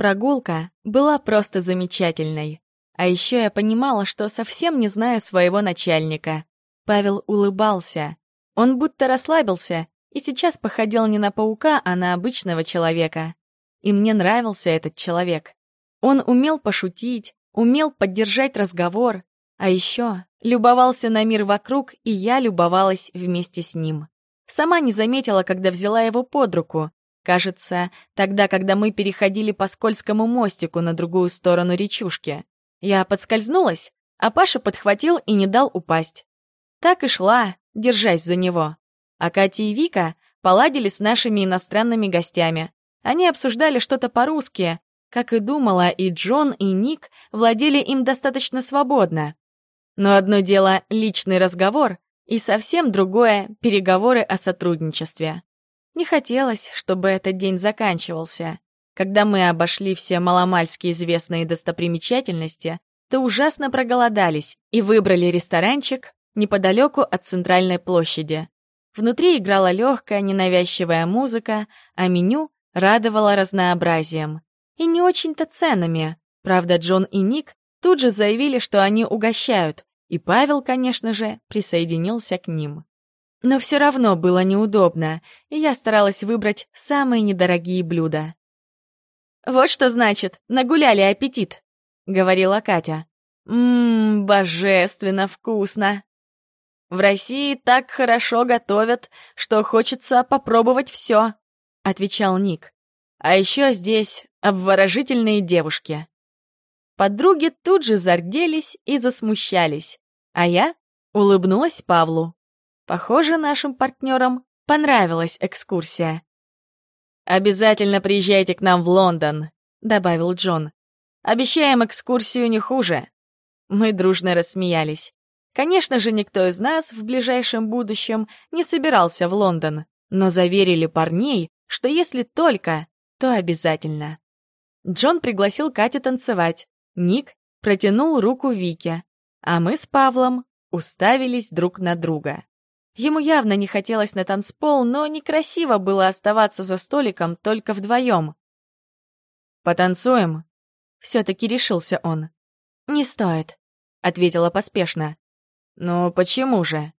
Прогулка была просто замечательной. А еще я понимала, что совсем не знаю своего начальника. Павел улыбался. Он будто расслабился и сейчас походил не на паука, а на обычного человека. И мне нравился этот человек. Он умел пошутить, умел поддержать разговор, а еще любовался на мир вокруг, и я любовалась вместе с ним. Сама не заметила, когда взяла его под руку. Кажется, тогда, когда мы переходили по скользкому мостику на другую сторону речушки. Я подскользнулась, а Паша подхватил и не дал упасть. Так и шла, держась за него. А Катя и Вика поладили с нашими иностранными гостями. Они обсуждали что-то по-русски. Как и думала, и Джон, и Ник владели им достаточно свободно. Но одно дело — личный разговор, и совсем другое — переговоры о сотрудничестве. Не хотелось, чтобы этот день заканчивался. Когда мы обошли все маломальски известные достопримечательности, то ужасно проголодались и выбрали ресторанчик неподалеку от центральной площади. Внутри играла легкая, ненавязчивая музыка, а меню радовало разнообразием. И не очень-то ценами. Правда, Джон и Ник тут же заявили, что они угощают, и Павел, конечно же, присоединился к ним. Но все равно было неудобно, и я старалась выбрать самые недорогие блюда. «Вот что значит, нагуляли аппетит», — говорила Катя. «Ммм, божественно вкусно!» «В России так хорошо готовят, что хочется попробовать все», — отвечал Ник. «А еще здесь обворожительные девушки». Подруги тут же зарделись и засмущались, а я улыбнулась Павлу. Похоже, нашим партнерам понравилась экскурсия. «Обязательно приезжайте к нам в Лондон», — добавил Джон. «Обещаем экскурсию не хуже». Мы дружно рассмеялись. Конечно же, никто из нас в ближайшем будущем не собирался в Лондон, но заверили парней, что если только, то обязательно. Джон пригласил Катю танцевать. Ник протянул руку Вике, а мы с Павлом уставились друг на друга. Ему явно не хотелось на танцпол, но некрасиво было оставаться за столиком только вдвоем. «Потанцуем?» — все-таки решился он. «Не стоит», — ответила поспешно. «Ну почему же?»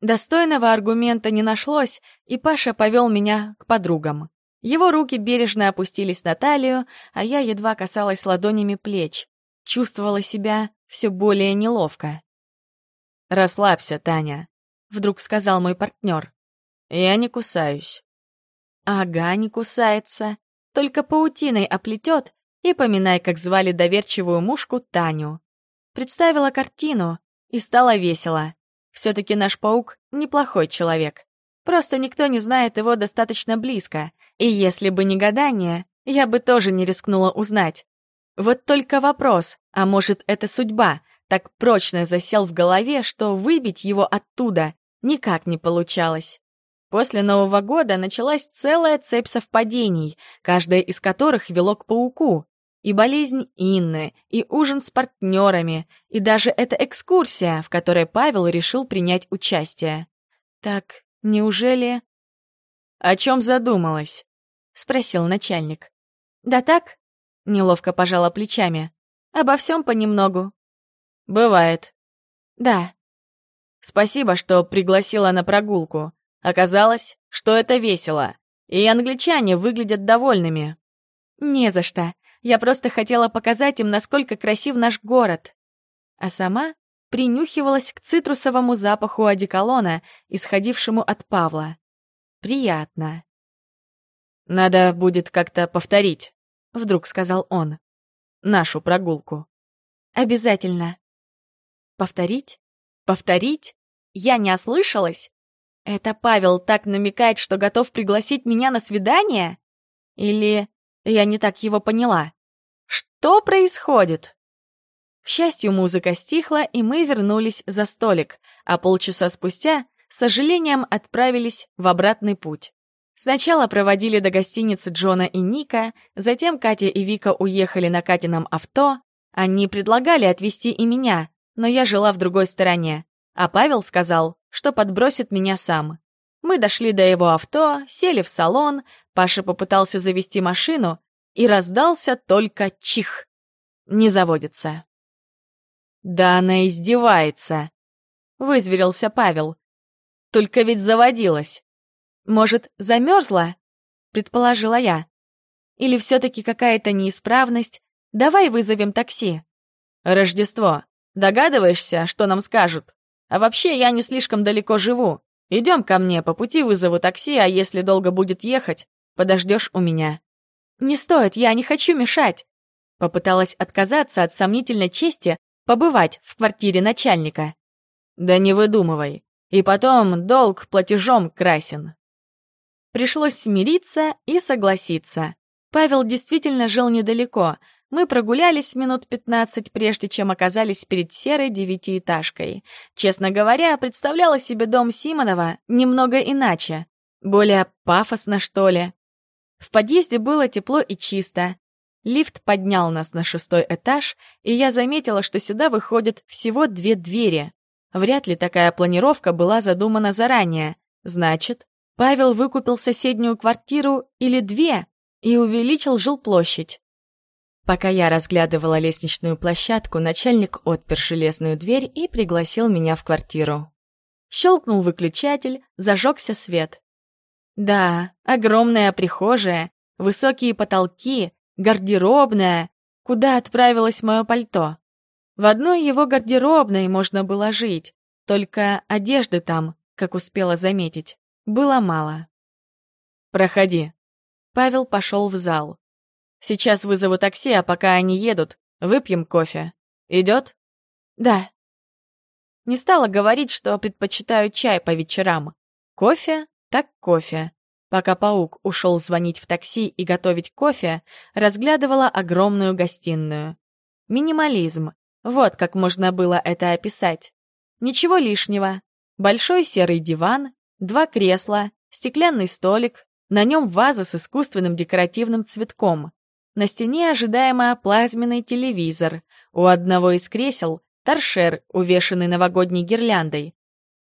Достойного аргумента не нашлось, и Паша повел меня к подругам. Его руки бережно опустились на талию, а я едва касалась ладонями плеч. Чувствовала себя все более неловко. «Расслабься, Таня», — вдруг сказал мой партнер. «Я не кусаюсь». «Ага, не кусается. Только паутиной оплетет, и поминай, как звали доверчивую мушку Таню». Представила картину, и стало весело. Все-таки наш паук — неплохой человек. Просто никто не знает его достаточно близко, и если бы не гадание, я бы тоже не рискнула узнать. Вот только вопрос, а может, это судьба, так прочно засел в голове, что выбить его оттуда никак не получалось. После Нового года началась целая цепь совпадений, каждая из которых вело к пауку. И болезнь Инны, и ужин с партнерами, и даже эта экскурсия, в которой Павел решил принять участие. Так, неужели... «О чем задумалась?» — спросил начальник. «Да так?» — неловко пожала плечами. «Обо всем понемногу». «Бывает». «Да», Спасибо, что пригласила на прогулку. Оказалось, что это весело. И англичане выглядят довольными. Не за что. Я просто хотела показать им, насколько красив наш город. А сама принюхивалась к цитрусовому запаху одеколона, исходившему от Павла. Приятно. «Надо будет как-то повторить», — вдруг сказал он. «Нашу прогулку». «Обязательно». «Повторить?» Повторить? Я не ослышалась? Это Павел так намекает, что готов пригласить меня на свидание? Или я не так его поняла? Что происходит? К счастью, музыка стихла, и мы вернулись за столик, а полчаса спустя с сожалением отправились в обратный путь. Сначала проводили до гостиницы Джона и Ника, затем Катя и Вика уехали на Катином авто. Они предлагали отвезти и меня, но я жила в другой стороне, а Павел сказал, что подбросит меня сам. Мы дошли до его авто, сели в салон, Паша попытался завести машину, и раздался только чих. Не заводится. «Да она издевается», — вызверился Павел. «Только ведь заводилась. Может, замерзла?» — предположила я. «Или все-таки какая-то неисправность? Давай вызовем такси». «Рождество. Догадываешься, что нам скажут? А вообще, я не слишком далеко живу. Идем ко мне, по пути вызову такси, а если долго будет ехать, подождешь у меня». «Не стоит, я не хочу мешать!» Попыталась отказаться от сомнительной чести побывать в квартире начальника. «Да не выдумывай. И потом долг платежом красен». Пришлось смириться и согласиться. Павел действительно жил недалеко. Мы прогулялись минут пятнадцать, прежде чем оказались перед серой девятиэтажкой. Честно говоря, представляла себе дом Симонова немного иначе. Более пафосно, что ли. В подъезде было тепло и чисто. Лифт поднял нас на шестой этаж, и я заметила, что сюда выходят всего две двери. Вряд ли такая планировка была задумана заранее. Значит, Павел выкупил соседнюю квартиру или две и увеличил жилплощадь. Пока я разглядывала лестничную площадку, начальник отпер железную дверь и пригласил меня в квартиру. Щелкнул выключатель, зажегся свет. Да, огромная прихожая, высокие потолки, гардеробная, куда отправилось мое пальто. В одной его гардеробной можно было жить, только одежды там, как успела заметить, было мало. «Проходи». Павел пошел в зал. «Сейчас вызову такси, а пока они едут, выпьем кофе. Идет?» «Да». Не стала говорить, что предпочитаю чай по вечерам. Кофе так кофе. Пока паук ушел звонить в такси и готовить кофе, разглядывала огромную гостиную. Минимализм. Вот как можно было это описать. Ничего лишнего. Большой серый диван, два кресла, стеклянный столик, на нем ваза с искусственным декоративным цветком. На стене ожидаемо плазменный телевизор. У одного из кресел торшер, увешанный новогодней гирляндой.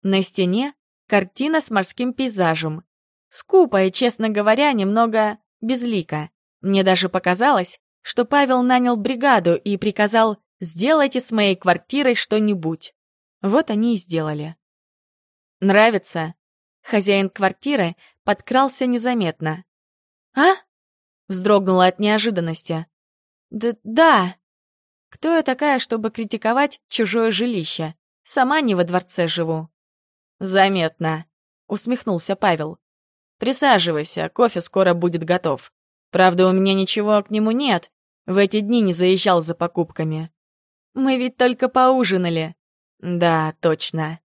На стене картина с морским пейзажем, Скупо и, честно говоря, немного безлико. Мне даже показалось, что Павел нанял бригаду и приказал «сделайте с моей квартирой что-нибудь». Вот они и сделали. «Нравится?» Хозяин квартиры подкрался незаметно. «А?» — вздрогнула от неожиданности. «Да, да. Кто я такая, чтобы критиковать чужое жилище? Сама не во дворце живу». «Заметно», — усмехнулся Павел. Присаживайся, кофе скоро будет готов. Правда, у меня ничего к нему нет. В эти дни не заезжал за покупками. Мы ведь только поужинали. Да, точно.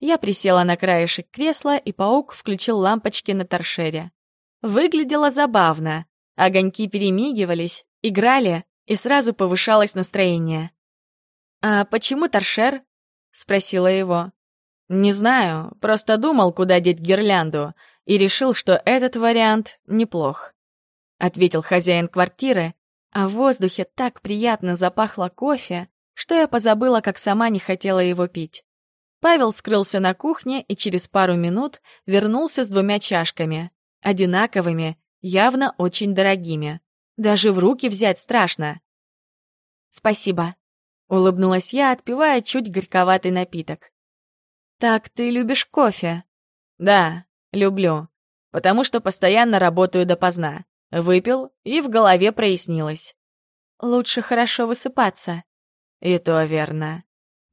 Я присела на краешек кресла, и паук включил лампочки на торшере. Выглядело забавно. Огоньки перемигивались, играли, и сразу повышалось настроение. «А почему торшер?» — спросила его. «Не знаю, просто думал, куда деть гирлянду и решил, что этот вариант неплох. Ответил хозяин квартиры, а в воздухе так приятно запахло кофе, что я позабыла, как сама не хотела его пить. Павел скрылся на кухне и через пару минут вернулся с двумя чашками, одинаковыми, явно очень дорогими. Даже в руки взять страшно. «Спасибо», — улыбнулась я, отпивая чуть горьковатый напиток. «Так ты любишь кофе?» «Да, Люблю. Потому что постоянно работаю допоздна. Выпил, и в голове прояснилось. Лучше хорошо высыпаться. И то верно.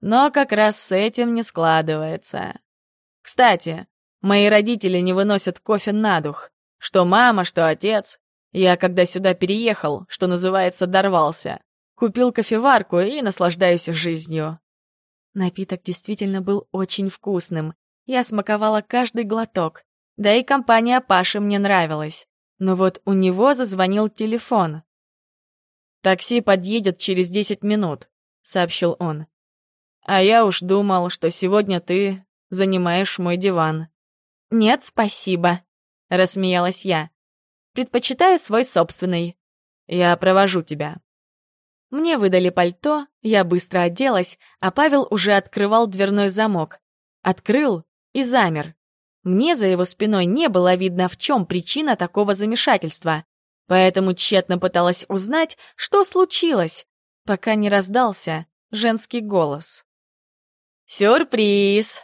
Но как раз с этим не складывается. Кстати, мои родители не выносят кофе на дух. Что мама, что отец. Я, когда сюда переехал, что называется, дорвался. Купил кофеварку и наслаждаюсь жизнью. Напиток действительно был очень вкусным. Я смаковала каждый глоток. Да и компания Паши мне нравилась. Но вот у него зазвонил телефон. «Такси подъедет через десять минут», — сообщил он. «А я уж думал, что сегодня ты занимаешь мой диван». «Нет, спасибо», — рассмеялась я. «Предпочитаю свой собственный. Я провожу тебя». Мне выдали пальто, я быстро оделась, а Павел уже открывал дверной замок. Открыл и замер. Мне за его спиной не было видно, в чем причина такого замешательства. поэтому тщетно пыталась узнать, что случилось, пока не раздался женский голос. «Сюрприз!»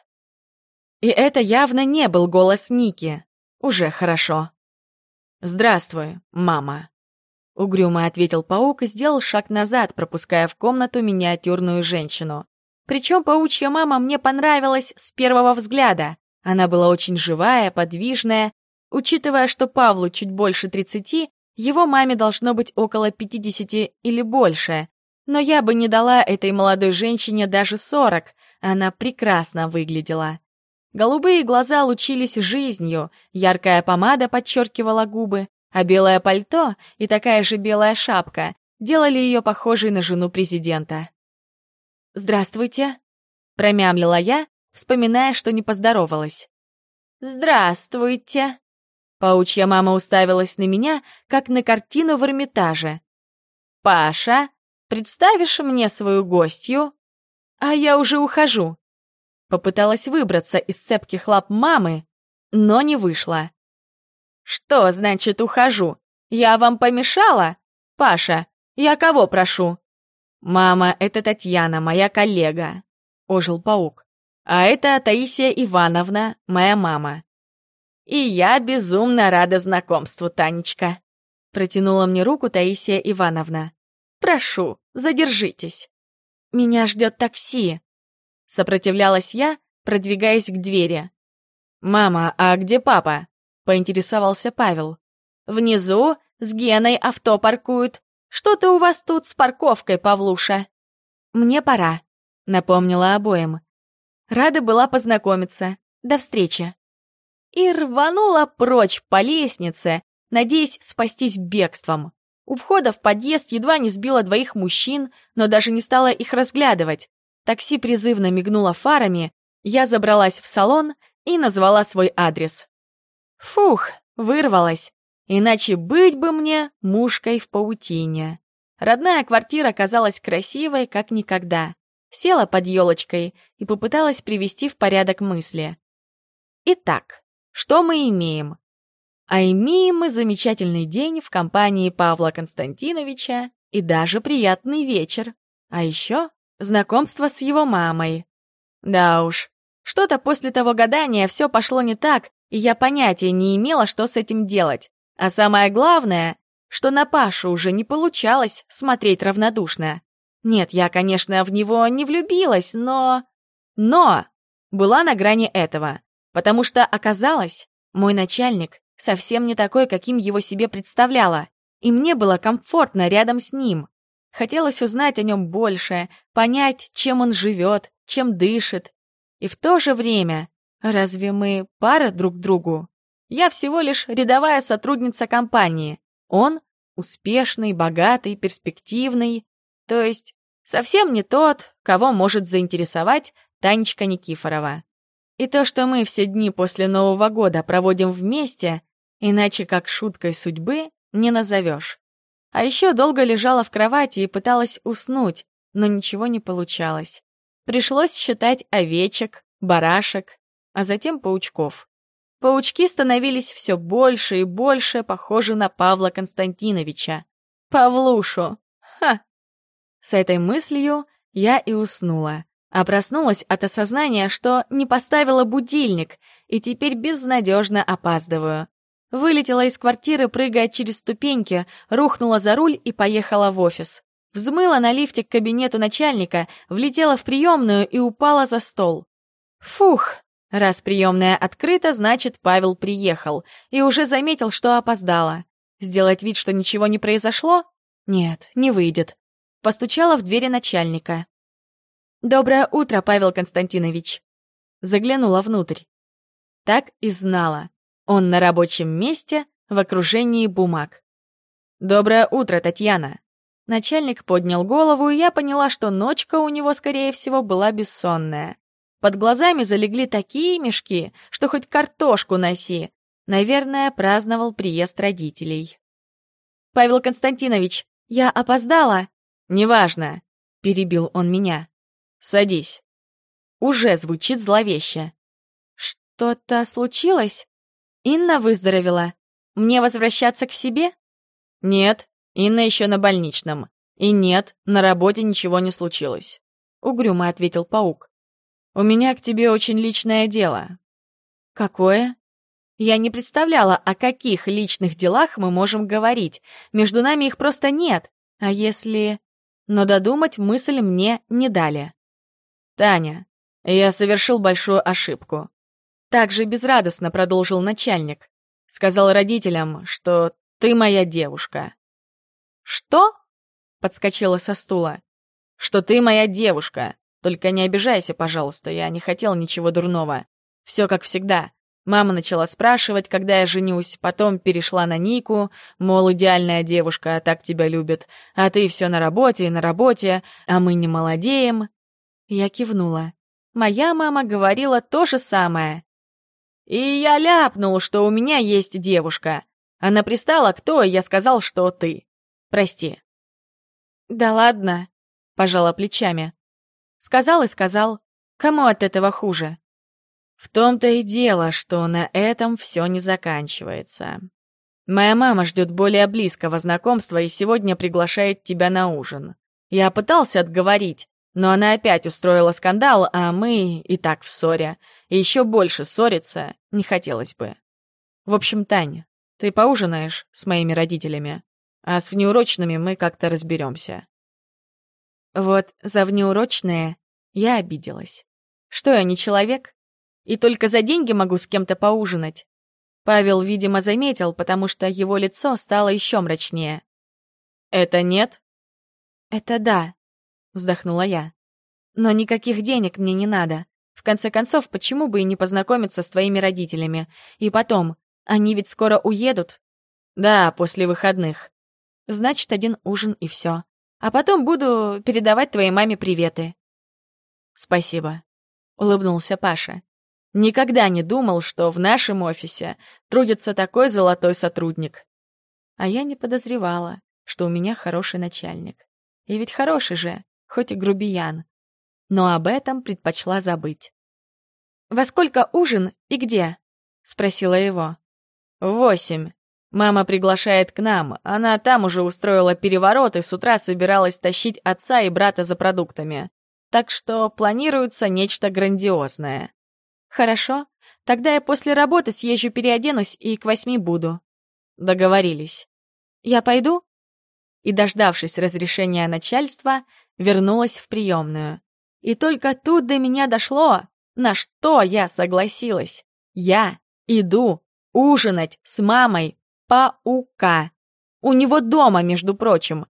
И это явно не был голос Ники. Уже хорошо. «Здравствуй, мама», — угрюмо ответил паук и сделал шаг назад, пропуская в комнату миниатюрную женщину. Причем паучья мама мне понравилась с первого взгляда. Она была очень живая, подвижная. Учитывая, что Павлу чуть больше тридцати, его маме должно быть около пятидесяти или больше. Но я бы не дала этой молодой женщине даже сорок. Она прекрасно выглядела. Голубые глаза лучились жизнью, яркая помада подчеркивала губы, а белое пальто и такая же белая шапка делали ее похожей на жену президента. «Здравствуйте», — промямлила я, вспоминая, что не поздоровалась. «Здравствуйте», Паучья мама уставилась на меня, как на картину в Эрмитаже. «Паша, представишь мне свою гостью?» «А я уже ухожу». Попыталась выбраться из цепких лап мамы, но не вышла. «Что значит ухожу? Я вам помешала? Паша, я кого прошу?» «Мама, это Татьяна, моя коллега», — ожил паук. «А это Таисия Ивановна, моя мама». «И я безумно рада знакомству, Танечка», — протянула мне руку Таисия Ивановна. «Прошу, задержитесь». «Меня ждет такси», — сопротивлялась я, продвигаясь к двери. «Мама, а где папа?» — поинтересовался Павел. «Внизу с Геной авто паркуют. Что-то у вас тут с парковкой, Павлуша?» «Мне пора», — напомнила обоим. Рада была познакомиться. До встречи и рванула прочь по лестнице, надеясь спастись бегством. У входа в подъезд едва не сбила двоих мужчин, но даже не стала их разглядывать. Такси призывно мигнуло фарами, я забралась в салон и назвала свой адрес. Фух, вырвалась. Иначе быть бы мне мушкой в паутине. Родная квартира казалась красивой, как никогда. Села под елочкой и попыталась привести в порядок мысли. Итак, что мы имеем? А имеем мы замечательный день в компании Павла Константиновича и даже приятный вечер. А еще знакомство с его мамой. Да уж, что-то после того гадания все пошло не так, и я понятия не имела, что с этим делать. А самое главное, что на Пашу уже не получалось смотреть равнодушно. Нет, я, конечно, в него не влюбилась, но... Но! Была на грани этого. Потому что оказалось, мой начальник совсем не такой, каким его себе представляла, и мне было комфортно рядом с ним. Хотелось узнать о нем больше, понять, чем он живет, чем дышит. И в то же время, разве мы пара друг другу? Я всего лишь рядовая сотрудница компании. Он успешный, богатый, перспективный. То есть совсем не тот, кого может заинтересовать Танечка Никифорова. И то, что мы все дни после Нового года проводим вместе, иначе как шуткой судьбы не назовешь. А еще долго лежала в кровати и пыталась уснуть, но ничего не получалось. Пришлось считать овечек, барашек, а затем паучков. Паучки становились все больше и больше похожи на Павла Константиновича. Павлушу! Ха! С этой мыслью я и уснула а проснулась от осознания, что не поставила будильник и теперь безнадежно опаздываю. Вылетела из квартиры, прыгая через ступеньки, рухнула за руль и поехала в офис. Взмыла на лифте к кабинету начальника, влетела в приемную и упала за стол. Фух, раз приемная открыта, значит, Павел приехал и уже заметил, что опоздала. Сделать вид, что ничего не произошло? Нет, не выйдет. Постучала в двери начальника. «Доброе утро, Павел Константинович!» Заглянула внутрь. Так и знала. Он на рабочем месте, в окружении бумаг. «Доброе утро, Татьяна!» Начальник поднял голову, и я поняла, что ночка у него, скорее всего, была бессонная. Под глазами залегли такие мешки, что хоть картошку носи. Наверное, праздновал приезд родителей. «Павел Константинович, я опоздала?» «Неважно», — перебил он меня. Садись. Уже звучит зловеще. Что-то случилось? Инна выздоровела. Мне возвращаться к себе? Нет, Инна еще на больничном. И нет, на работе ничего не случилось. Угрюмо ответил паук. У меня к тебе очень личное дело. Какое? Я не представляла, о каких личных делах мы можем говорить. Между нами их просто нет. А если... Но додумать мысль мне не дали. Таня, я совершил большую ошибку. Также безрадостно продолжил начальник. Сказал родителям, что ты моя девушка. Что? Подскочила со стула. Что ты моя девушка. Только не обижайся, пожалуйста, я не хотел ничего дурного. Все как всегда. Мама начала спрашивать, когда я женюсь, потом перешла на Нику, мол, идеальная девушка, так тебя любит, а ты все на работе на работе, а мы не молодеем. Я кивнула. Моя мама говорила то же самое. И я ляпнул, что у меня есть девушка. Она пристала, кто, и я сказал, что ты. Прости. Да ладно, пожала плечами. Сказал и сказал. Кому от этого хуже? В том-то и дело, что на этом все не заканчивается. Моя мама ждет более близкого знакомства и сегодня приглашает тебя на ужин. Я пытался отговорить, но она опять устроила скандал, а мы и так в ссоре. И еще больше ссориться не хотелось бы. В общем, Таня, ты поужинаешь с моими родителями, а с внеурочными мы как-то разберемся. Вот за внеурочные я обиделась. Что я не человек? И только за деньги могу с кем-то поужинать. Павел, видимо, заметил, потому что его лицо стало еще мрачнее. «Это нет?» «Это да», — вздохнула я. «Но никаких денег мне не надо. В конце концов, почему бы и не познакомиться с твоими родителями? И потом, они ведь скоро уедут?» «Да, после выходных». «Значит, один ужин и все. А потом буду передавать твоей маме приветы». «Спасибо», — улыбнулся Паша. Никогда не думал, что в нашем офисе трудится такой золотой сотрудник. А я не подозревала, что у меня хороший начальник. И ведь хороший же, хоть и грубиян. Но об этом предпочла забыть. «Во сколько ужин и где?» — спросила его. «Восемь. Мама приглашает к нам. Она там уже устроила переворот и с утра собиралась тащить отца и брата за продуктами. Так что планируется нечто грандиозное. «Хорошо. Тогда я после работы съезжу переоденусь и к восьми буду». Договорились. «Я пойду?» И, дождавшись разрешения начальства, вернулась в приемную. И только тут до меня дошло, на что я согласилась. Я иду ужинать с мамой паука. У него дома, между прочим.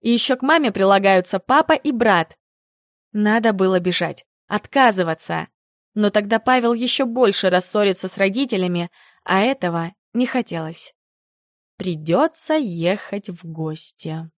И еще к маме прилагаются папа и брат. Надо было бежать, отказываться. Но тогда Павел еще больше рассорится с родителями, а этого не хотелось. Придется ехать в гости.